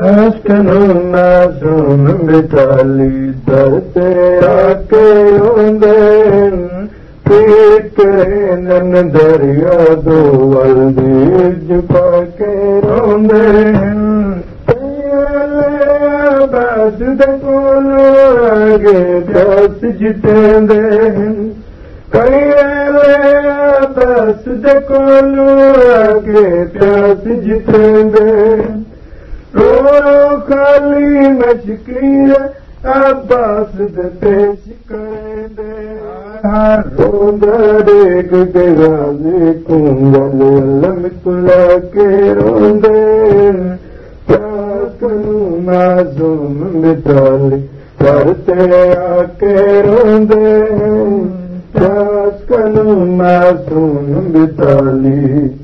मासूम मिताली दर ते आके रोंदे नन दरिया दो वलदी पाके रोंदे बस कोलो अगे प्यास जितेंदे कई बस कोलो अगे प्यास जितेंदे दे पेश करेंदे। रोंदे के राज़ी कुंगल लम कुला के रोंदे मासूम मिताली करते आके रोंदे। मासूम मिताली